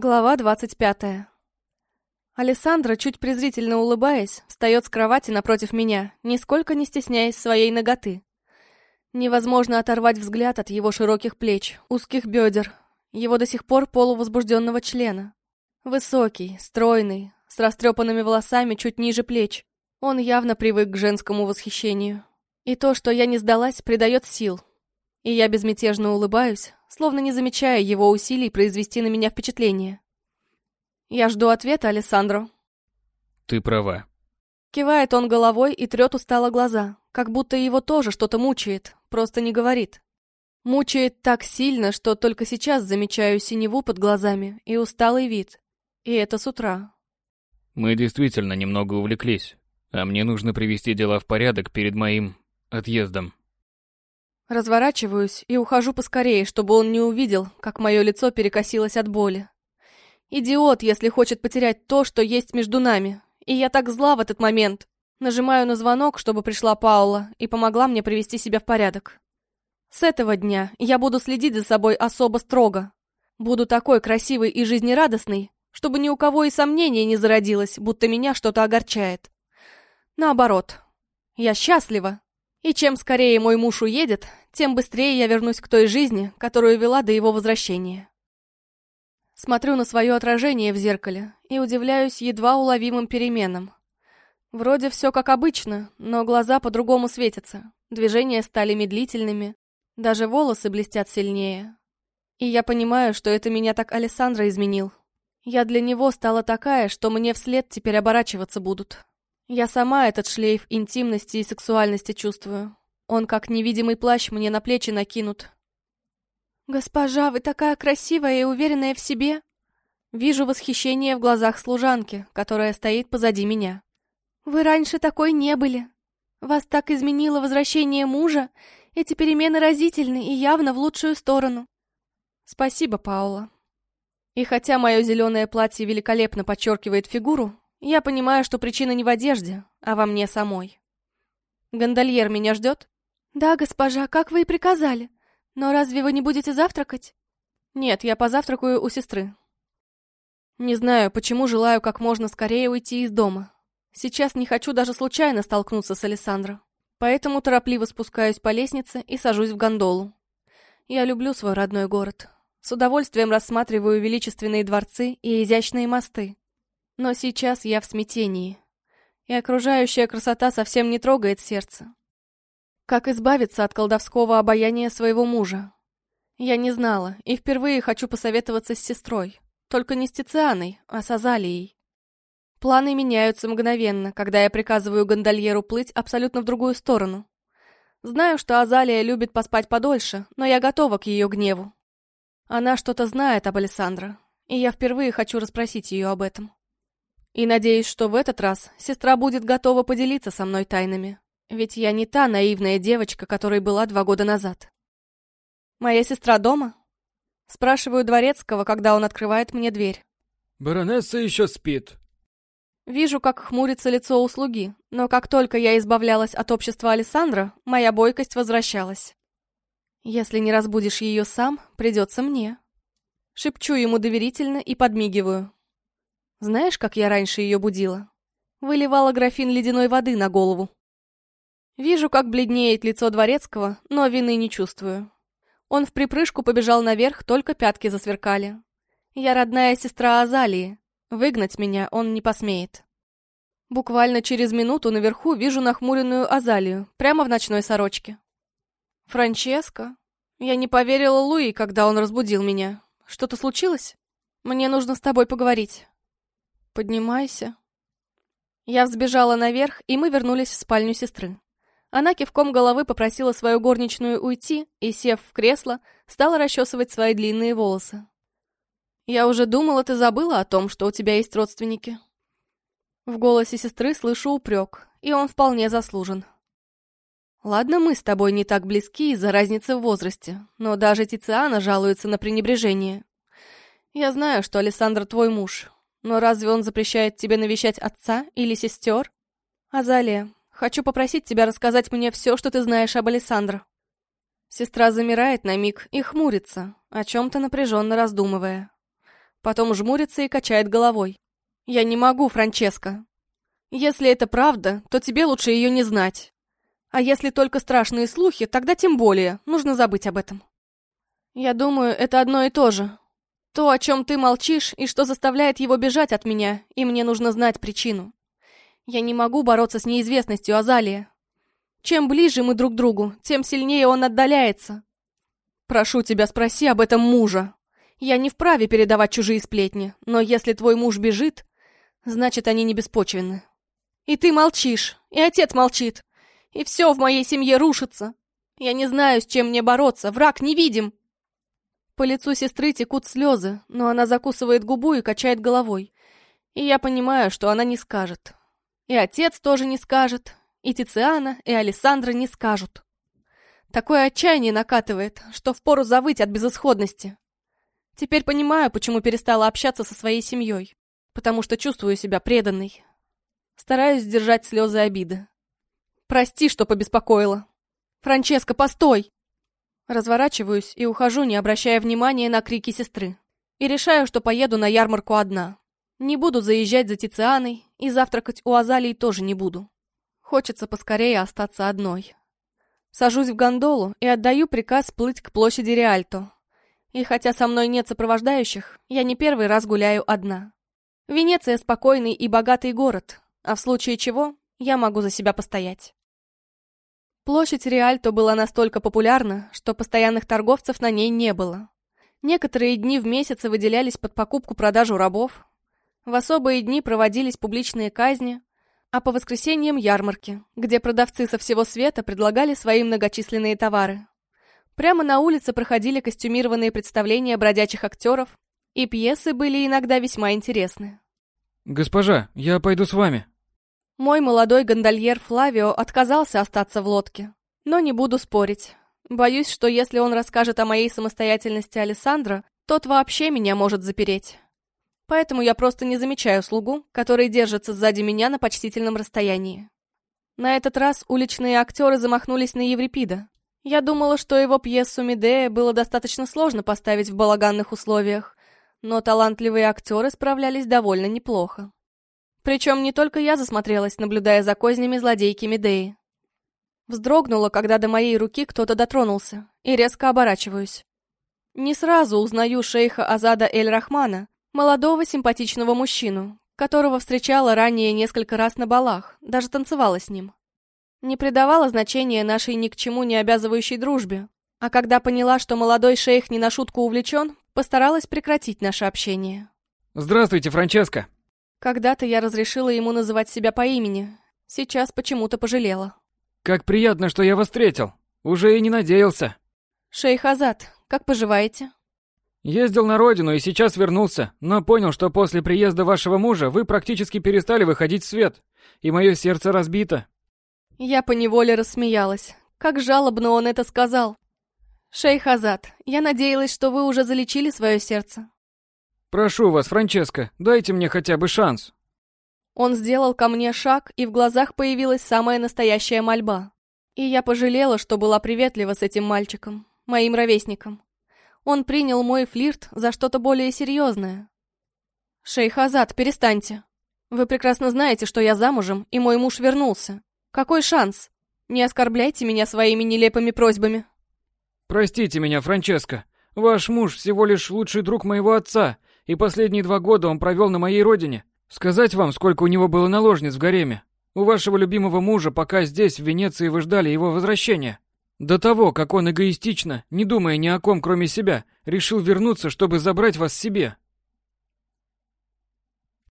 Глава двадцать пятая. Алессандра, чуть презрительно улыбаясь, встает с кровати напротив меня, нисколько не стесняясь своей ноготы. Невозможно оторвать взгляд от его широких плеч, узких бедер, его до сих пор полувозбужденного члена. Высокий, стройный, с растрепанными волосами чуть ниже плеч. Он явно привык к женскому восхищению. И то, что я не сдалась, придает сил. И я безмятежно улыбаюсь, словно не замечая его усилий произвести на меня впечатление. Я жду ответа, Алессандро. Ты права. Кивает он головой и трет устало глаза, как будто его тоже что-то мучает, просто не говорит. Мучает так сильно, что только сейчас замечаю синеву под глазами и усталый вид. И это с утра. Мы действительно немного увлеклись, а мне нужно привести дела в порядок перед моим отъездом. Разворачиваюсь и ухожу поскорее, чтобы он не увидел, как мое лицо перекосилось от боли. Идиот, если хочет потерять то, что есть между нами. И я так зла в этот момент. Нажимаю на звонок, чтобы пришла Паула и помогла мне привести себя в порядок. С этого дня я буду следить за собой особо строго. Буду такой красивой и жизнерадостной, чтобы ни у кого и сомнения не зародилось, будто меня что-то огорчает. Наоборот, я счастлива. И чем скорее мой муж уедет, тем быстрее я вернусь к той жизни, которую вела до его возвращения. Смотрю на свое отражение в зеркале и удивляюсь едва уловимым переменам. Вроде все как обычно, но глаза по-другому светятся, движения стали медлительными, даже волосы блестят сильнее. И я понимаю, что это меня так Александра изменил. Я для него стала такая, что мне вслед теперь оборачиваться будут. Я сама этот шлейф интимности и сексуальности чувствую. Он как невидимый плащ мне на плечи накинут. «Госпожа, вы такая красивая и уверенная в себе!» Вижу восхищение в глазах служанки, которая стоит позади меня. «Вы раньше такой не были. Вас так изменило возвращение мужа. Эти перемены разительны и явно в лучшую сторону». «Спасибо, Паула». И хотя мое зеленое платье великолепно подчеркивает фигуру, я понимаю, что причина не в одежде, а во мне самой. Гондольер меня ждет? Да, госпожа, как вы и приказали. Но разве вы не будете завтракать? Нет, я позавтракаю у сестры. Не знаю, почему желаю как можно скорее уйти из дома. Сейчас не хочу даже случайно столкнуться с Александром. Поэтому торопливо спускаюсь по лестнице и сажусь в гондолу. Я люблю свой родной город. С удовольствием рассматриваю величественные дворцы и изящные мосты. Но сейчас я в смятении, и окружающая красота совсем не трогает сердце. Как избавиться от колдовского обаяния своего мужа? Я не знала, и впервые хочу посоветоваться с сестрой. Только не с Тицианой, а с Азалией. Планы меняются мгновенно, когда я приказываю гондольеру плыть абсолютно в другую сторону. Знаю, что Азалия любит поспать подольше, но я готова к ее гневу. Она что-то знает об Александре, и я впервые хочу расспросить ее об этом. И надеюсь, что в этот раз сестра будет готова поделиться со мной тайнами. Ведь я не та наивная девочка, которой была два года назад. «Моя сестра дома?» Спрашиваю Дворецкого, когда он открывает мне дверь. «Баронесса еще спит». Вижу, как хмурится лицо у слуги, но как только я избавлялась от общества Александра, моя бойкость возвращалась. «Если не разбудишь ее сам, придется мне». Шепчу ему доверительно и подмигиваю. Знаешь, как я раньше ее будила? Выливала графин ледяной воды на голову. Вижу, как бледнеет лицо дворецкого, но вины не чувствую. Он в припрыжку побежал наверх, только пятки засверкали. Я родная сестра Азалии. Выгнать меня он не посмеет. Буквально через минуту наверху вижу нахмуренную Азалию, прямо в ночной сорочке. «Франческо?» Я не поверила Луи, когда он разбудил меня. Что-то случилось? Мне нужно с тобой поговорить. «Поднимайся». Я взбежала наверх, и мы вернулись в спальню сестры. Она кивком головы попросила свою горничную уйти и, сев в кресло, стала расчесывать свои длинные волосы. «Я уже думала, ты забыла о том, что у тебя есть родственники». В голосе сестры слышу упрек, и он вполне заслужен. Ладно, мы с тобой не так близки из-за разницы в возрасте, но даже Тициана жалуется на пренебрежение. Я знаю, что Александр твой муж, но разве он запрещает тебе навещать отца или сестер? Азалия, хочу попросить тебя рассказать мне все, что ты знаешь об Александре. Сестра замирает на миг и хмурится, о чем-то напряженно раздумывая. Потом жмурится и качает головой. «Я не могу, Франческо. Если это правда, то тебе лучше ее не знать. А если только страшные слухи, тогда тем более, нужно забыть об этом». «Я думаю, это одно и то же. То, о чем ты молчишь, и что заставляет его бежать от меня, и мне нужно знать причину. Я не могу бороться с неизвестностью Азалия. Чем ближе мы друг к другу, тем сильнее он отдаляется. Прошу тебя, спроси об этом мужа. Я не вправе передавать чужие сплетни, но если твой муж бежит, значит, они не беспочвенны. И ты молчишь, и отец молчит, и все в моей семье рушится. Я не знаю, с чем мне бороться, враг невидим. По лицу сестры текут слезы, но она закусывает губу и качает головой. И я понимаю, что она не скажет. И отец тоже не скажет, и Тициана, и Александра не скажут. Такое отчаяние накатывает, что впору завыть от безысходности. Теперь понимаю, почему перестала общаться со своей семьей. Потому что чувствую себя преданной. Стараюсь сдержать слезы обиды. Прости, что побеспокоила. Франческо, постой! Разворачиваюсь и ухожу, не обращая внимания на крики сестры. И решаю, что поеду на ярмарку одна. Не буду заезжать за Тицианой, и завтракать у Азалии тоже не буду. Хочется поскорее остаться одной. Сажусь в гондолу и отдаю приказ плыть к площади Риальто. И хотя со мной нет сопровождающих, я не первый раз гуляю одна. Венеция спокойный и богатый город, а в случае чего я могу за себя постоять. Площадь Риальто была настолько популярна, что постоянных торговцев на ней не было. Некоторые дни в месяц выделялись под покупку-продажу рабов. В особые дни проводились публичные казни, а по воскресеньям ярмарки, где продавцы со всего света предлагали свои многочисленные товары. Прямо на улице проходили костюмированные представления бродячих актеров, и пьесы были иногда весьма интересны. «Госпожа, я пойду с вами», мой молодой гондольер Флавио отказался остаться в лодке. Но не буду спорить. Боюсь, что если он расскажет о моей самостоятельности Александра, тот вообще меня может запереть. Поэтому я просто не замечаю слугу, который держится сзади меня на почтительном расстоянии. На этот раз уличные актеры замахнулись на Еврипида. Я думала, что его пьесу «Медея» было достаточно сложно поставить в балаганных условиях, но талантливые актеры справлялись довольно неплохо. Причем не только я засмотрелась, наблюдая за кознями злодейки Медеи. Вздрогнула, когда до моей руки кто-то дотронулся, и резко оборачиваюсь. Не сразу узнаю шейха Азада Эль-Рахмана, молодого симпатичного мужчину, которого встречала ранее несколько раз на балах, даже танцевала с ним. Не придавала значения нашей ни к чему не обязывающей дружбе, а когда поняла, что молодой шейх не на шутку увлечен, постаралась прекратить наше общение. «Здравствуйте, Франческо!» Когда-то я разрешила ему называть себя по имени. Сейчас почему-то пожалела. Как приятно, что я вас встретил. Уже и не надеялся. Шейх Азат, как поживаете? Ездил на родину и сейчас вернулся, но понял, что после приезда вашего мужа вы практически перестали выходить в свет, и мое сердце разбито. Я поневоле рассмеялась. Как жалобно он это сказал. Шейх Азат, я надеялась, что вы уже залечили свое сердце. Прошу вас, Франческо, дайте мне хотя бы шанс. Он сделал ко мне шаг, и в глазах появилась самая настоящая мольба. И я пожалела, что была приветлива с этим мальчиком, моим ровесником. Он принял мой флирт за что-то более серьезное. «Шейх Азат, перестаньте. Вы прекрасно знаете, что я замужем, и мой муж вернулся. Какой шанс? Не оскорбляйте меня своими нелепыми просьбами». «Простите меня, Франческо. Ваш муж всего лишь лучший друг моего отца, и последние два года он провел на моей родине. Сказать вам, сколько у него было наложниц в гареме? У вашего любимого мужа, пока здесь, в Венеции, вы ждали его возвращения. До того, как он эгоистично, не думая ни о ком, кроме себя, решил вернуться, чтобы забрать вас себе.